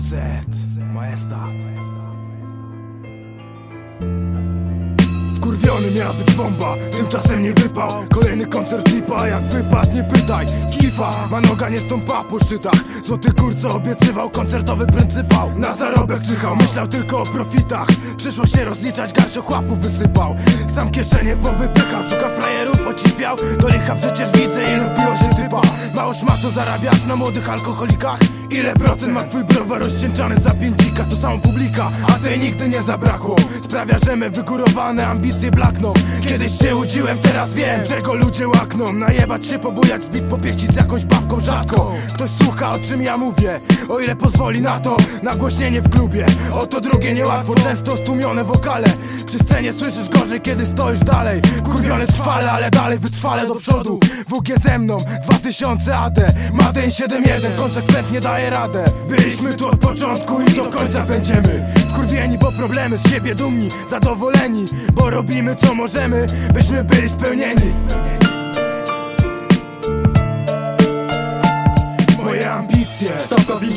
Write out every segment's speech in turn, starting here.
Offset, majestat Wkurwiony miała być bomba, tymczasem nie wypał. Kolejny koncert lipa, jak wypadł nie pytaj Skifa, ma noga nie stąpa po szczytach. Złoty kur co obiecywał, koncertowy pryncypał. Na zarobek czyhał, myślał tylko o profitach. Przyszło się rozliczać, garszy chłapów wysypał. Sam kieszenie powypychał, szuka frajerów, ocipiał. Do licha przecież widzę ilu wbiło się typa. Mało szmato zarabiasz na młodych alkoholikach Ile procent ma twój browar rozcieńczany za pięcika To samo publika, a tej nigdy nie zabrakło. Sprawia, że me wygórowane ambicje blakną. Kiedyś się łudziłem, teraz wiem czego ludzie łakną. Najebać się, pobujać w bit, popieścić z jakąś babką rzadko Ktoś słucha o czym ja mówię O ile pozwoli na to nagłośnienie w klubie. Oto drugie niełatwo, często stłumione wokale. Przy scenie słyszysz gorzej, kiedy stoisz dalej. Wkurwiony trwale, ale dalej wytrwale do przodu. WG ze mną, 2000 AD Madeń 7.1, konsekwentnie daje radę. Byliśmy tu od początku i do końca będziemy Wkurwieni, bo problemy z siebie dumni Zadowoleni, bo robimy co możemy Byśmy byli spełnieni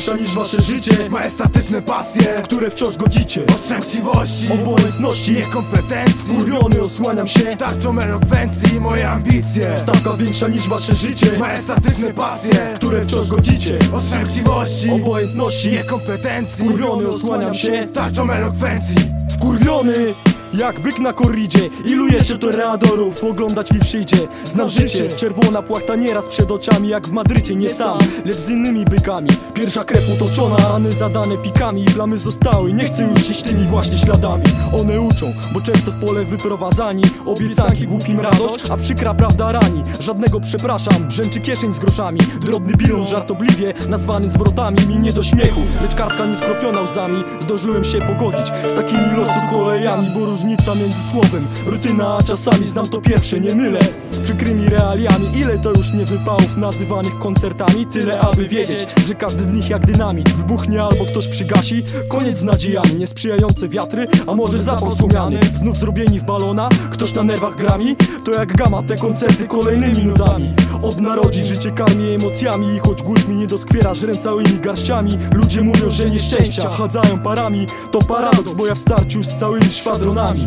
Większa niż wasze życie. Majestatyczne pasje W które wciąż godzicie. Ostrzem chciwości Obojętności Niekompetencji. Kurwiony osłaniam się. Tarczą elokwencji Moje ambicje. Stawka większa niż wasze życie. Majestatyczne pasje W które wciąż godzicie. Ostrzem chciwości Obojętności Niekompetencji. Kurwiony osłaniam się. Tarczą elokwencji. Wkurwiony jak byk na korridzie Ilujecie toreadorów, oglądać mi przyjdzie. Znam życie, czerwona płachta nieraz przed oczami Jak w Madrycie, nie sam, lecz z innymi bykami. Pierwsza krew utoczona, rany zadane pikami Plamy zostały, nie chcę już iść tymi właśnie śladami. One uczą, bo często w pole wyprowadzani Obiecanki głupim radość, a przykra prawda rani. Żadnego przepraszam, brzęczy kieszeń z groszami. Drobny bilon żartobliwie nazwany zwrotami Mi nie do śmiechu, lecz kartka nie skropiona łzami. Zdążyłem się pogodzić z takimi losu kolejami Bo różnica między słowem, rutyna a czasami znam to pierwsze, nie mylę. Z przykrymi realiami, ile to już nie wypałów nazywanych koncertami. Tyle aby wiedzieć, że każdy z nich jak dynamit. Wybuchnie albo ktoś przygasi, koniec z nadziejami. Niesprzyjające wiatry, a może zapał Znów zrobieni w balona, ktoś na nerwach grami. To jak gama te koncerty kolejnymi nudami Od narodzin życie karmi emocjami. I choć głód mi nie doskwiera, żrę całymi garściami. Ludzie mówią, że nieszczęścia chadzają parami. To paradoks, bo ja w starciu z całymi szwadronami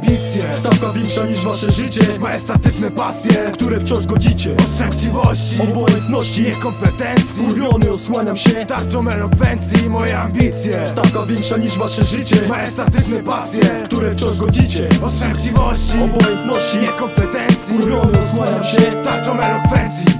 ambicje. Stawka większa niż wasze życie? Majestatyczne pasje W które wciąż godzicie. Ostrzem chciwości Obojętności Niekompetencji. Kurwiony osłaniam się Tarczą elokwencji. Moje ambicje. Stawka większa niż wasze życie? Majestatyczne pasje W które wciąż godzicie. Ostrzem chciwości Obojętności Niekompetencji. Kurwiony osłaniam się Tarczą elokwencji